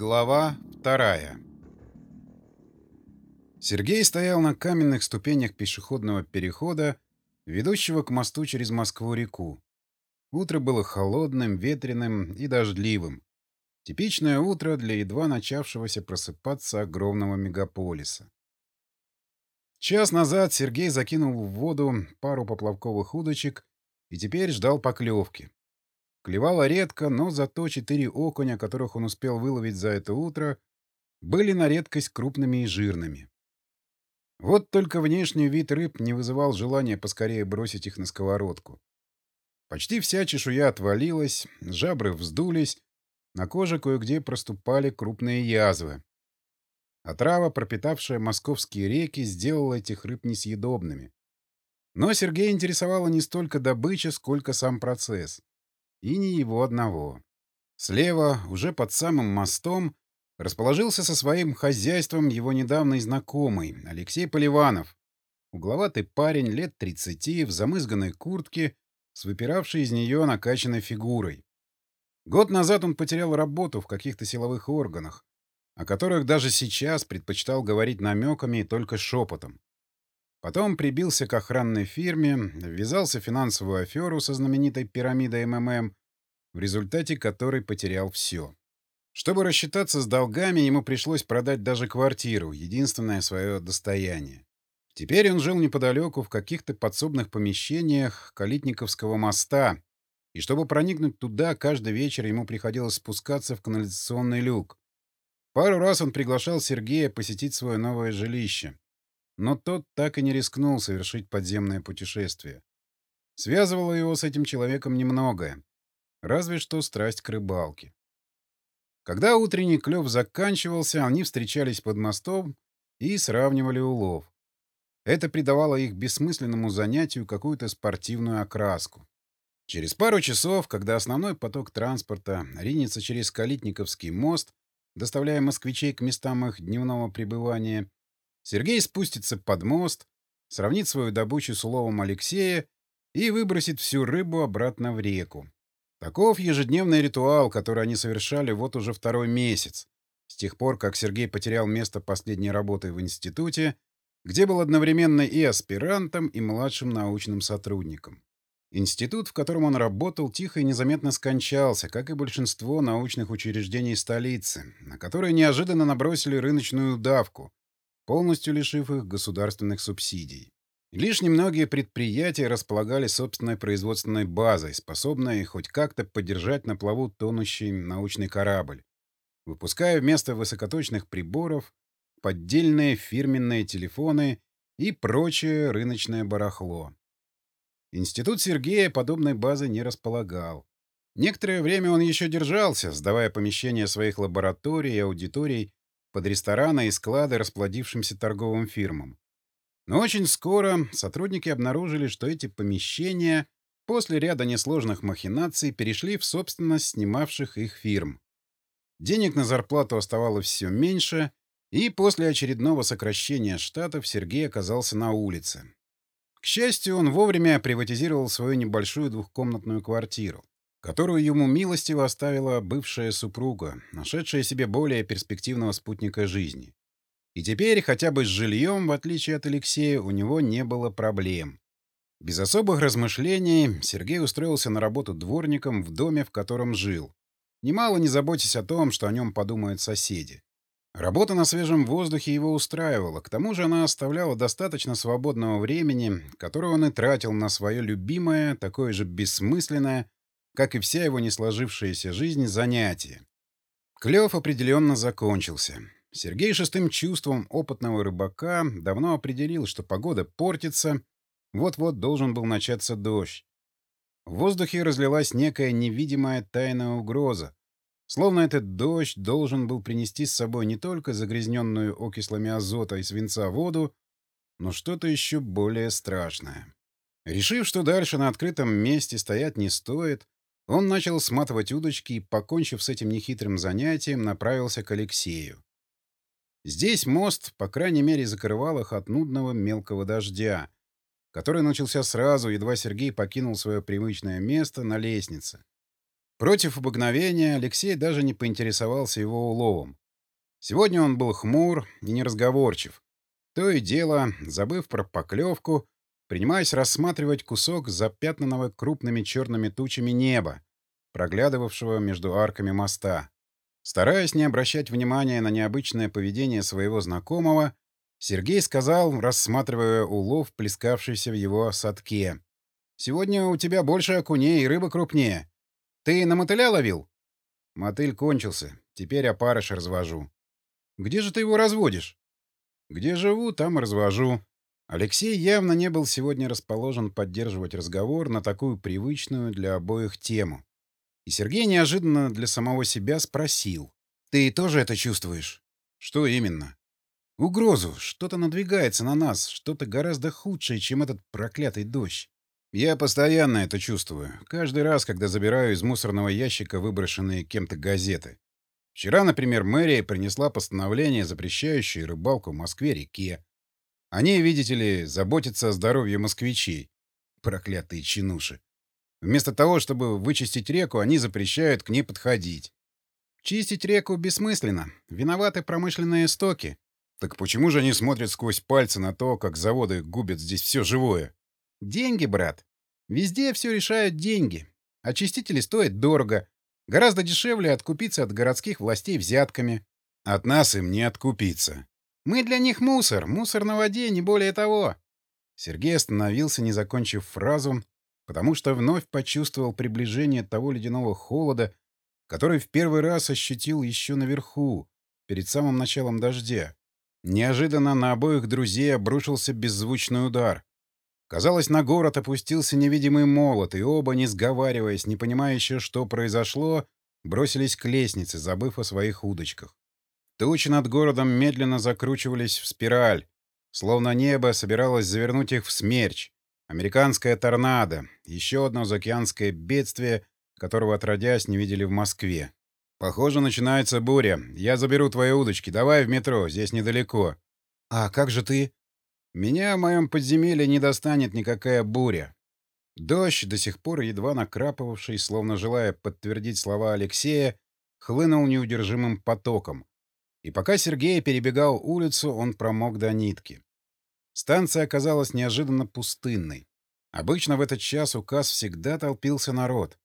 Глава вторая Сергей стоял на каменных ступенях пешеходного перехода, ведущего к мосту через Москву-реку. Утро было холодным, ветреным и дождливым. Типичное утро для едва начавшегося просыпаться огромного мегаполиса. Час назад Сергей закинул в воду пару поплавковых удочек и теперь ждал поклевки. Клевало редко, но зато четыре окуня, которых он успел выловить за это утро, были на редкость крупными и жирными. Вот только внешний вид рыб не вызывал желания поскорее бросить их на сковородку. Почти вся чешуя отвалилась, жабры вздулись, на коже кое-где проступали крупные язвы. Отрава, пропитавшая московские реки, сделала этих рыб несъедобными. Но Сергея интересовала не столько добыча, сколько сам процесс. И не его одного. Слева, уже под самым мостом, расположился со своим хозяйством его недавний знакомый, Алексей Поливанов. Угловатый парень лет 30 в замызганной куртке, с выпиравшей из нее накачанной фигурой. Год назад он потерял работу в каких-то силовых органах, о которых даже сейчас предпочитал говорить намеками и только шепотом. Потом прибился к охранной фирме, ввязался в финансовую аферу со знаменитой пирамидой МММ, в результате которой потерял все. Чтобы рассчитаться с долгами, ему пришлось продать даже квартиру, единственное свое достояние. Теперь он жил неподалеку в каких-то подсобных помещениях Калитниковского моста, и чтобы проникнуть туда, каждый вечер ему приходилось спускаться в канализационный люк. Пару раз он приглашал Сергея посетить свое новое жилище, но тот так и не рискнул совершить подземное путешествие. Связывало его с этим человеком немногое, разве что страсть к рыбалке. Когда утренний клев заканчивался, они встречались под мостом и сравнивали улов. Это придавало их бессмысленному занятию какую-то спортивную окраску. Через пару часов, когда основной поток транспорта ринется через Калитниковский мост, доставляя москвичей к местам их дневного пребывания, Сергей спустится под мост, сравнит свою добычу с уловом Алексея и выбросит всю рыбу обратно в реку. Таков ежедневный ритуал, который они совершали вот уже второй месяц, с тех пор, как Сергей потерял место последней работы в институте, где был одновременно и аспирантом, и младшим научным сотрудником. Институт, в котором он работал, тихо и незаметно скончался, как и большинство научных учреждений столицы, на которые неожиданно набросили рыночную давку, полностью лишив их государственных субсидий. Лишь немногие предприятия располагали собственной производственной базой, способной хоть как-то поддержать на плаву тонущий научный корабль, выпуская вместо высокоточных приборов поддельные фирменные телефоны и прочее рыночное барахло. Институт Сергея подобной базы не располагал. Некоторое время он еще держался, сдавая помещения своих лабораторий и аудиторий под рестораны и склады расплодившимся торговым фирмам. Но очень скоро сотрудники обнаружили, что эти помещения после ряда несложных махинаций перешли в собственность снимавших их фирм. Денег на зарплату оставалось все меньше, и после очередного сокращения штатов Сергей оказался на улице. К счастью, он вовремя приватизировал свою небольшую двухкомнатную квартиру которую ему милостиво оставила бывшая супруга, нашедшая себе более перспективного спутника жизни. И теперь хотя бы с жильем, в отличие от Алексея, у него не было проблем. Без особых размышлений Сергей устроился на работу дворником в доме, в котором жил, немало не заботясь о том, что о нем подумают соседи. Работа на свежем воздухе его устраивала, к тому же она оставляла достаточно свободного времени, которое он и тратил на свое любимое, такое же бессмысленное, как и вся его не сложившаяся жизнь, занятие. Клев определенно закончился. Сергей шестым чувством опытного рыбака давно определил, что погода портится, вот-вот должен был начаться дождь. В воздухе разлилась некая невидимая тайная угроза, словно этот дождь должен был принести с собой не только загрязненную окислами азота и свинца воду, но что-то еще более страшное. Решив, что дальше на открытом месте стоять не стоит, он начал сматывать удочки и, покончив с этим нехитрым занятием, направился к Алексею. Здесь мост, по крайней мере, закрывал их от нудного мелкого дождя, который начался сразу, едва Сергей покинул свое привычное место на лестнице. Против обыкновения Алексей даже не поинтересовался его уловом. Сегодня он был хмур и неразговорчив. То и дело, забыв про поклевку, принимаясь рассматривать кусок запятнанного крупными черными тучами неба, проглядывавшего между арками моста. Стараясь не обращать внимания на необычное поведение своего знакомого, Сергей сказал, рассматривая улов, плескавшийся в его садке. «Сегодня у тебя больше окуней и рыба крупнее. Ты на мотыля ловил?» «Мотыль кончился. Теперь опарыш развожу». Где же ты его разводишь? Где живу, там развожу. Алексей явно не был сегодня расположен поддерживать разговор на такую привычную для обоих тему. И Сергей неожиданно для самого себя спросил. «Ты тоже это чувствуешь?» «Что именно?» «Угрозу. Что-то надвигается на нас. Что-то гораздо худшее, чем этот проклятый дождь. Я постоянно это чувствую. Каждый раз, когда забираю из мусорного ящика выброшенные кем-то газеты. Вчера, например, мэрия принесла постановление, запрещающее рыбалку в Москве-реке. Они, видите ли, заботятся о здоровье москвичей. Проклятые чинуши. Вместо того, чтобы вычистить реку, они запрещают к ней подходить. Чистить реку бессмысленно. Виноваты промышленные стоки. Так почему же они смотрят сквозь пальцы на то, как заводы губят здесь все живое? Деньги, брат. Везде все решают деньги. Очистители стоят дорого, Гораздо дешевле откупиться от городских властей взятками. От нас им не откупиться. Мы для них мусор, мусор на воде, не более того. Сергей остановился, не закончив фразу, потому что вновь почувствовал приближение того ледяного холода, который в первый раз ощутил еще наверху, перед самым началом дождя. Неожиданно на обоих друзей обрушился беззвучный удар. Казалось, на город опустился невидимый молот, и оба, не сговариваясь, не понимая еще, что произошло, бросились к лестнице, забыв о своих удочках. Тучи над городом медленно закручивались в спираль, словно небо собиралось завернуть их в смерч. Американская торнадо, еще одно заокеанское бедствие, которого отродясь не видели в Москве. «Похоже, начинается буря. Я заберу твои удочки. Давай в метро, здесь недалеко». «А как же ты?» Меня в моем подземелье не достанет никакая буря. Дождь, до сих пор едва накрапывавший, словно желая подтвердить слова Алексея, хлынул неудержимым потоком. И пока Сергей перебегал улицу, он промок до нитки. Станция оказалась неожиданно пустынной. Обычно в этот час у касс всегда толпился народ.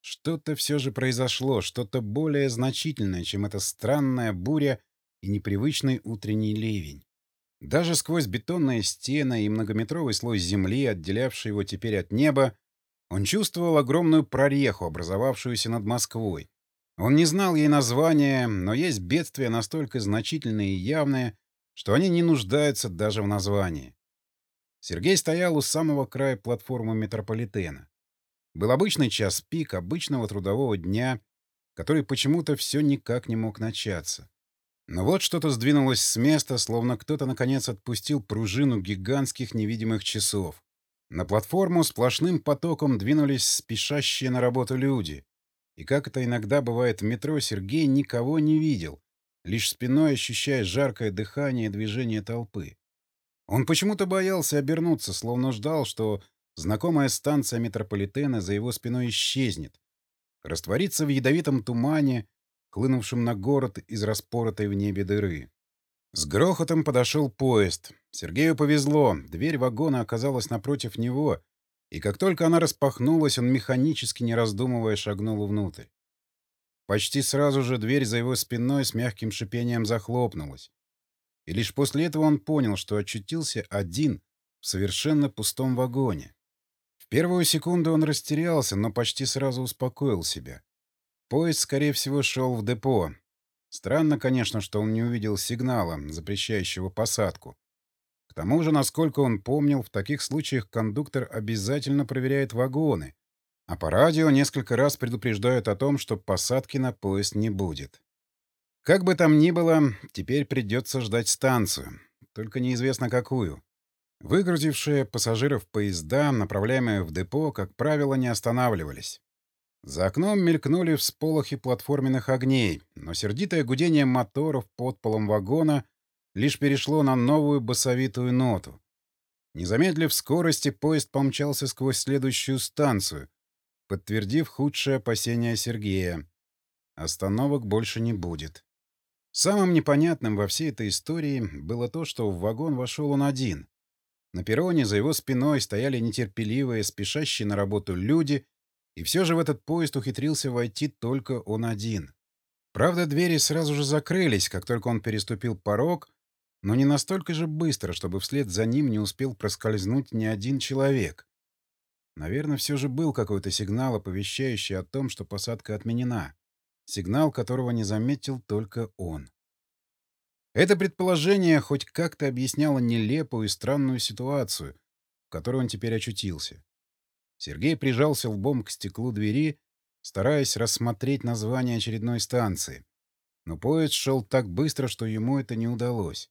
Что-то все же произошло, что-то более значительное, чем эта странная буря и непривычный утренний ливень. Даже сквозь бетонные стены и многометровый слой земли, отделявший его теперь от неба, он чувствовал огромную прореху, образовавшуюся над Москвой. Он не знал ей названия, но есть бедствия настолько значительные и явные, что они не нуждаются даже в названии. Сергей стоял у самого края платформы метрополитена. Был обычный час пик обычного трудового дня, который почему-то все никак не мог начаться. Но вот что-то сдвинулось с места, словно кто-то наконец отпустил пружину гигантских невидимых часов. На платформу сплошным потоком двинулись спешащие на работу люди. И как это иногда бывает в метро, Сергей никого не видел, лишь спиной ощущая жаркое дыхание и движение толпы. Он почему-то боялся обернуться, словно ждал, что знакомая станция метрополитена за его спиной исчезнет, растворится в ядовитом тумане, хлынувшим на город из распоротой в небе дыры. С грохотом подошел поезд. Сергею повезло, дверь вагона оказалась напротив него, и как только она распахнулась, он механически, не раздумывая, шагнул внутрь. Почти сразу же дверь за его спиной с мягким шипением захлопнулась. И лишь после этого он понял, что очутился один в совершенно пустом вагоне. В первую секунду он растерялся, но почти сразу успокоил себя. Поезд, скорее всего, шел в депо. Странно, конечно, что он не увидел сигнала, запрещающего посадку. К тому же, насколько он помнил, в таких случаях кондуктор обязательно проверяет вагоны, а по радио несколько раз предупреждают о том, что посадки на поезд не будет. Как бы там ни было, теперь придется ждать станцию, только неизвестно какую. Выгрузившие пассажиров поезда, направляемые в депо, как правило, не останавливались. За окном мелькнули всполохи платформенных огней, но сердитое гудение моторов под полом вагона лишь перешло на новую басовитую ноту. Не замедлив скорости, поезд помчался сквозь следующую станцию, подтвердив худшее опасение Сергея. Остановок больше не будет. Самым непонятным во всей этой истории было то, что в вагон вошел он один. На перроне за его спиной стояли нетерпеливые, спешащие на работу люди, и все же в этот поезд ухитрился войти только он один. Правда, двери сразу же закрылись, как только он переступил порог, но не настолько же быстро, чтобы вслед за ним не успел проскользнуть ни один человек. Наверное, все же был какой-то сигнал, оповещающий о том, что посадка отменена сигнал которого не заметил только он. Это предположение хоть как-то объясняло нелепую и странную ситуацию, в которой он теперь очутился. Сергей прижался лбом к стеклу двери, стараясь рассмотреть название очередной станции. Но поезд шел так быстро, что ему это не удалось.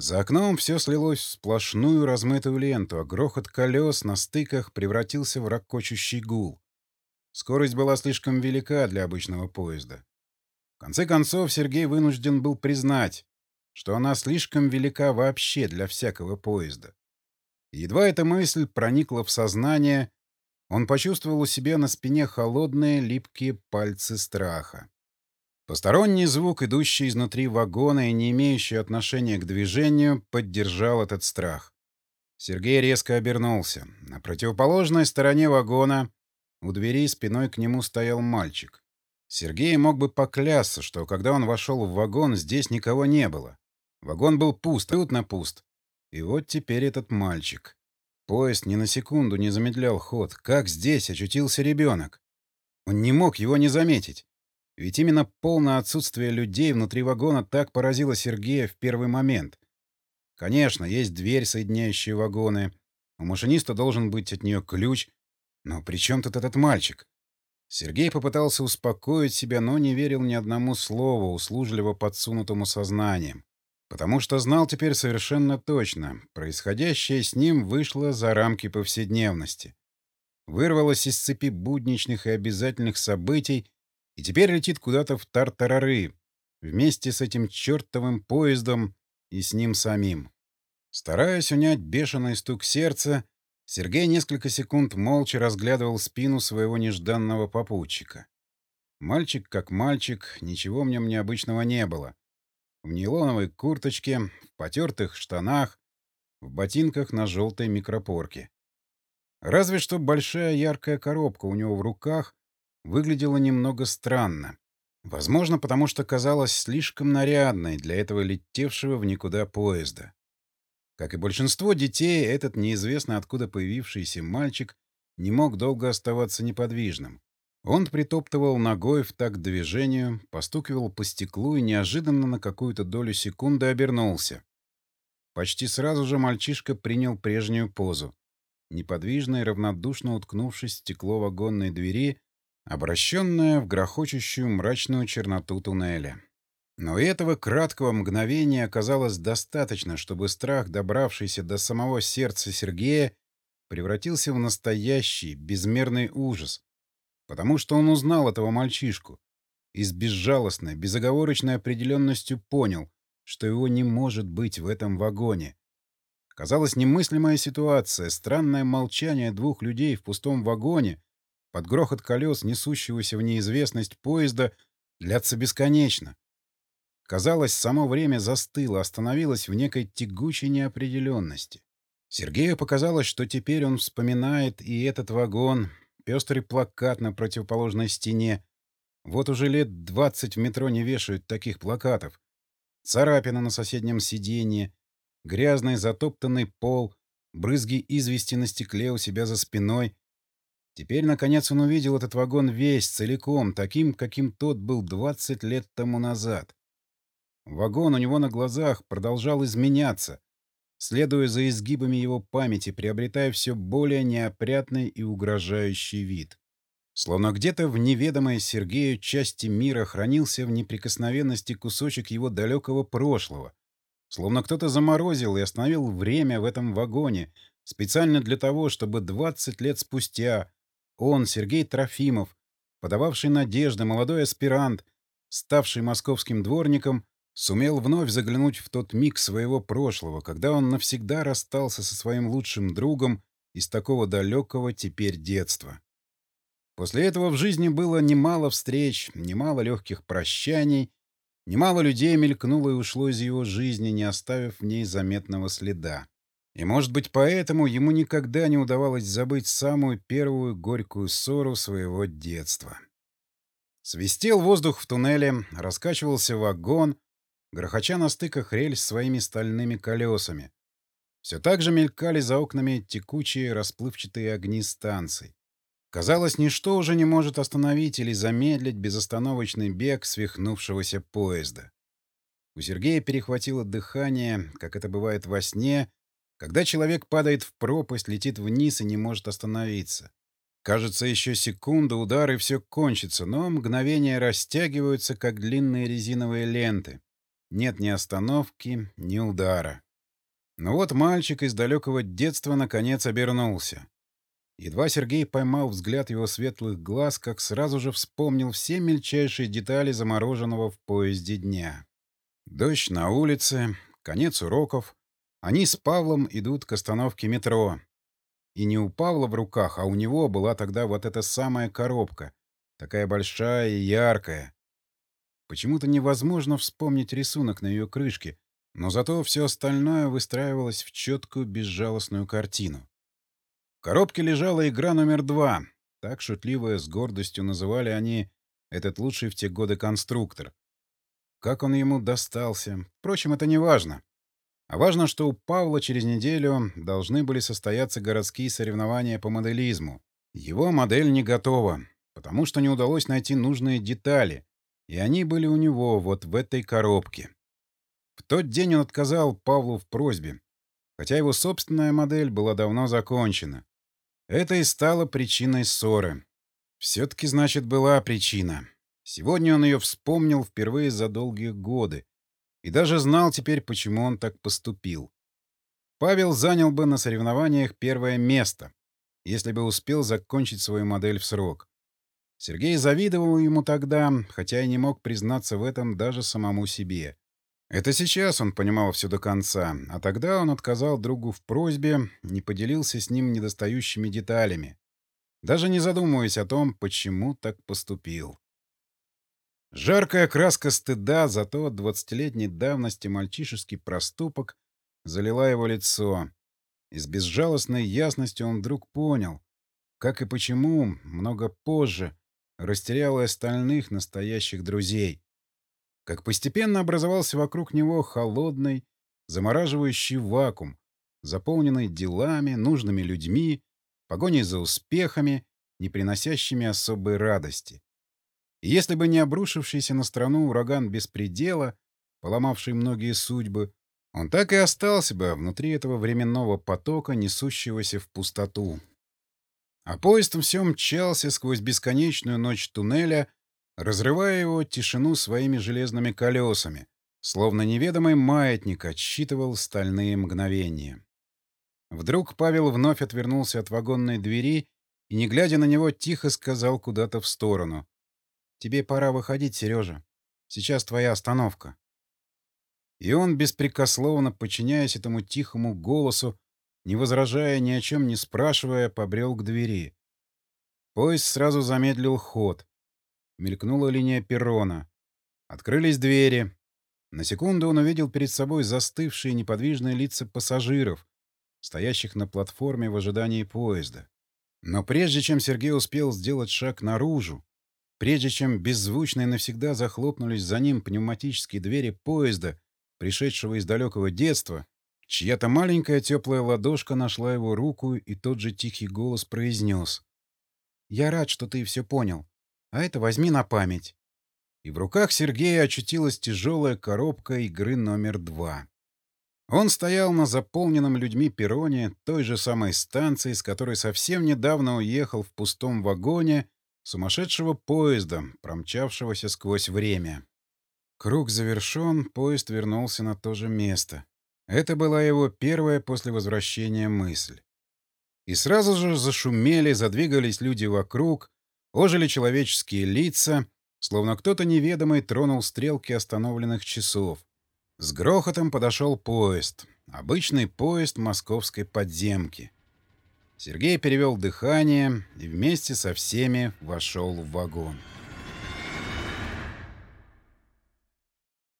За окном все слилось в сплошную размытую ленту, а грохот колес на стыках превратился в ракочущий гул. Скорость была слишком велика для обычного поезда. В конце концов, Сергей вынужден был признать, что она слишком велика вообще для всякого поезда. едва эта мысль проникла в сознание, он почувствовал у себя на спине холодные липкие пальцы страха. Посторонний звук, идущий изнутри вагона и не имеющий отношения к движению, поддержал этот страх. Сергей резко обернулся. На противоположной стороне вагона у двери спиной к нему стоял мальчик. Сергей мог бы поклясться, что когда он вошел в вагон, здесь никого не было. Вагон был пуст, абсолютно пуст. И вот теперь этот мальчик. Поезд ни на секунду не замедлял ход. Как здесь очутился ребенок? Он не мог его не заметить. Ведь именно полное отсутствие людей внутри вагона так поразило Сергея в первый момент. Конечно, есть дверь, соединяющая вагоны. У машиниста должен быть от нее ключ, но при чем тут этот мальчик? Сергей попытался успокоить себя, но не верил ни одному слову, услужливо подсунутому сознанием. Потому что знал теперь совершенно точно, происходящее с ним вышло за рамки повседневности. Вырвалось из цепи будничных и обязательных событий и теперь летит куда-то в тартарары, вместе с этим чертовым поездом и с ним самим. Стараясь унять бешеный стук сердца, Сергей несколько секунд молча разглядывал спину своего нежданного попутчика. Мальчик как мальчик, ничего в нем необычного не было. В нейлоновой курточке, в потертых штанах, в ботинках на желтой микропорке. Разве что большая яркая коробка у него в руках выглядела немного странно. Возможно, потому что казалась слишком нарядной для этого летевшего в никуда поезда. Как и большинство детей, этот неизвестно откуда появившийся мальчик не мог долго оставаться неподвижным. Он притоптывал ногой в такт движению, постукивал по стеклу и неожиданно на какую-то долю секунды обернулся. Почти сразу же мальчишка принял прежнюю позу, неподвижно и равнодушно уткнувшись в стекло вагонной двери, обращенное в грохочущую мрачную черноту туннеля. Но этого краткого мгновения оказалось достаточно, чтобы страх, добравшийся до самого сердца Сергея, превратился в настоящий, безмерный ужас, потому что он узнал этого мальчишку и с безжалостной, безоговорочной определенностью понял, что его не может быть в этом вагоне. Казалось, немыслимая ситуация, странное молчание двух людей в пустом вагоне, под грохот колес, несущегося в неизвестность поезда, длятся бесконечно. Казалось, само время застыло, остановилось в некой тягучей неопределенности. Сергею показалось, что теперь он вспоминает и этот вагон, пестрый плакат на противоположной стене. Вот уже лет двадцать в метро не вешают таких плакатов. Царапина на соседнем сиденье, грязный затоптанный пол, брызги извести на стекле у себя за спиной. Теперь, наконец, он увидел этот вагон весь, целиком, таким, каким тот был двадцать лет тому назад. Вагон у него на глазах продолжал изменяться, следуя за изгибами его памяти, приобретая все более неопрятный и угрожающий вид. Словно где-то в неведомой Сергею части мира хранился в неприкосновенности кусочек его далекого прошлого. Словно кто-то заморозил и остановил время в этом вагоне, специально для того, чтобы 20 лет спустя он, Сергей Трофимов, подававший надежды молодой аспирант, ставший московским дворником, сумел вновь заглянуть в тот миг своего прошлого, когда он навсегда расстался со своим лучшим другом из такого далекого теперь детства. После этого в жизни было немало встреч, немало легких прощаний, немало людей мелькнуло и ушло из его жизни, не оставив в ней заметного следа. И, может быть, поэтому ему никогда не удавалось забыть самую первую горькую ссору своего детства. Свистел воздух в туннеле, раскачивался вагон, грохоча на стыках рельс своими стальными колесами. Все так же мелькали за окнами текучие расплывчатые огни станций. Казалось, ничто уже не может остановить или замедлить безостановочный бег свихнувшегося поезда. У Сергея перехватило дыхание, как это бывает во сне, когда человек падает в пропасть, летит вниз и не может остановиться. Кажется, еще секунда, удар, и все кончится, но мгновения растягиваются, как длинные резиновые ленты. Нет ни остановки, ни удара. Но вот мальчик из далекого детства наконец обернулся. Едва Сергей поймал взгляд его светлых глаз, как сразу же вспомнил все мельчайшие детали замороженного в поезде дня. Дождь на улице, конец уроков, они с Павлом идут к остановке метро. И не у Павла в руках, а у него была тогда вот эта самая коробка. Такая большая и яркая. Почему-то невозможно вспомнить рисунок на ее крышке, но зато все остальное выстраивалось в четкую безжалостную картину. В коробке лежала игра номер два. Так шутливо с гордостью называли они этот лучший в те годы конструктор. Как он ему достался? Впрочем, это не важно. А важно, что у Павла через неделю должны были состояться городские соревнования по моделизму. Его модель не готова, потому что не удалось найти нужные детали, и они были у него вот в этой коробке. В тот день он отказал Павлу в просьбе, хотя его собственная модель была давно закончена. Это и стало причиной ссоры. Все-таки, значит, была причина. Сегодня он ее вспомнил впервые за долгие годы, и даже знал теперь, почему он так поступил. Павел занял бы на соревнованиях первое место, если бы успел закончить свою модель в срок. Сергей завидовал ему тогда, хотя и не мог признаться в этом даже самому себе. Это сейчас он понимал все до конца, а тогда он отказал другу в просьбе, не поделился с ним недостающими деталями, даже не задумываясь о том, почему так поступил. Жаркая краска стыда за то двадцатилетней давности мальчишеский проступок залила его лицо. И с безжалостной ясностью он вдруг понял, как и почему, много позже, растерял и остальных настоящих друзей. Как постепенно образовался вокруг него холодный, замораживающий вакуум, заполненный делами, нужными людьми, погоней за успехами, не приносящими особой радости. И если бы не обрушившийся на страну ураган беспредела, поломавший многие судьбы, он так и остался бы внутри этого временного потока, несущегося в пустоту. А поезд все мчался сквозь бесконечную ночь туннеля, разрывая его тишину своими железными колесами, словно неведомый маятник отсчитывал стальные мгновения. Вдруг Павел вновь отвернулся от вагонной двери и, не глядя на него, тихо сказал куда-то в сторону. Тебе пора выходить, Сережа. Сейчас твоя остановка. И он, беспрекословно подчиняясь этому тихому голосу, не возражая, ни о чем не спрашивая, побрел к двери. Поезд сразу замедлил ход. Мелькнула линия перрона. Открылись двери. На секунду он увидел перед собой застывшие неподвижные лица пассажиров, стоящих на платформе в ожидании поезда. Но прежде чем Сергей успел сделать шаг наружу, Прежде чем беззвучно и навсегда захлопнулись за ним пневматические двери поезда, пришедшего из далекого детства, чья-то маленькая теплая ладошка нашла его руку, и тот же тихий голос произнес. «Я рад, что ты все понял. А это возьми на память». И в руках Сергея очутилась тяжелая коробка игры номер два. Он стоял на заполненном людьми перроне той же самой станции, с которой совсем недавно уехал в пустом вагоне сумасшедшего поезда, промчавшегося сквозь время. Круг завершен, поезд вернулся на то же место. Это была его первая после возвращения мысль. И сразу же зашумели, задвигались люди вокруг, ожили человеческие лица, словно кто-то неведомый тронул стрелки остановленных часов. С грохотом подошел поезд. Обычный поезд московской подземки. Сергей перевел дыхание и вместе со всеми вошел в вагон.